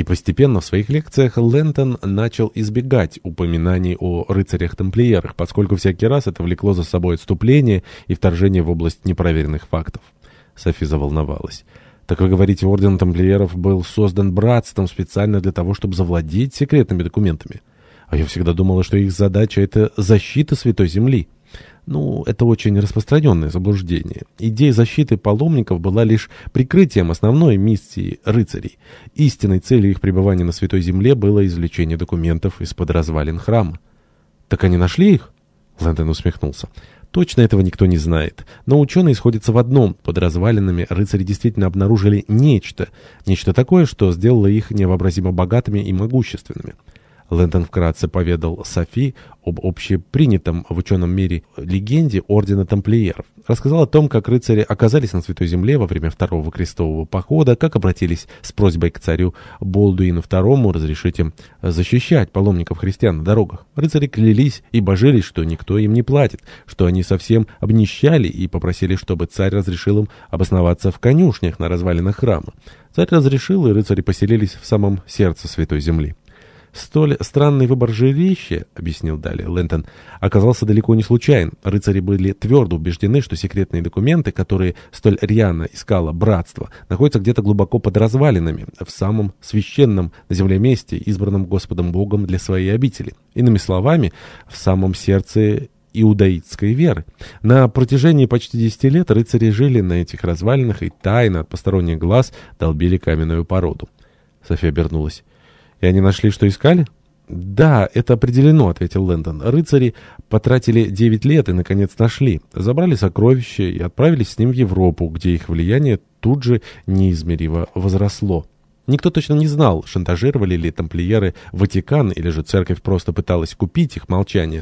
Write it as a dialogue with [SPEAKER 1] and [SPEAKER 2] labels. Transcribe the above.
[SPEAKER 1] И постепенно в своих лекциях Лэнтон начал избегать упоминаний о рыцарях-тамплиерах, поскольку всякий раз это влекло за собой отступление и вторжение в область непроверенных фактов. Софи заволновалась. «Так вы говорите, орден тамплиеров был создан братством специально для того, чтобы завладеть секретными документами? А я всегда думала, что их задача — это защита Святой Земли». Ну, это очень распространенное заблуждение. Идея защиты паломников была лишь прикрытием основной миссии рыцарей. Истинной целью их пребывания на Святой Земле было извлечение документов из-под развалин храма. «Так они нашли их?» Лэндон усмехнулся. Точно этого никто не знает. Но ученые сходятся в одном. Под развалинами рыцари действительно обнаружили нечто. Нечто такое, что сделало их невообразимо богатыми и могущественными. Лэндон вкратце поведал Софи об общепринятом в ученом мире легенде Ордена Тамплиеров. Рассказал о том, как рыцари оказались на Святой Земле во время Второго крестового похода, как обратились с просьбой к царю Болдуину II разрешить им защищать паломников христиан на дорогах. Рыцари клялись и божились, что никто им не платит, что они совсем обнищали и попросили, чтобы царь разрешил им обосноваться в конюшнях на развалинах храма. Царь разрешил, и рыцари поселились в самом сердце Святой Земли. Столь странный выбор жилища, объяснил далее Лэнтон, оказался далеко не случайен. Рыцари были твердо убеждены, что секретные документы, которые столь рьяно искало братство, находятся где-то глубоко под развалинами, в самом священном на земле месте, избранном Господом Богом для своей обители. Иными словами, в самом сердце иудаитской веры. На протяжении почти десяти лет рыцари жили на этих развалинах и тайно от посторонних глаз долбили каменную породу. София обернулась. «И они нашли, что искали?» «Да, это определено», — ответил Лэндон. «Рыцари потратили девять лет и, наконец, нашли. Забрали сокровища и отправились с ним в Европу, где их влияние тут же неизмеримо возросло». Никто точно не знал, шантажировали ли тамплиеры Ватикан или же церковь просто пыталась купить их молчание.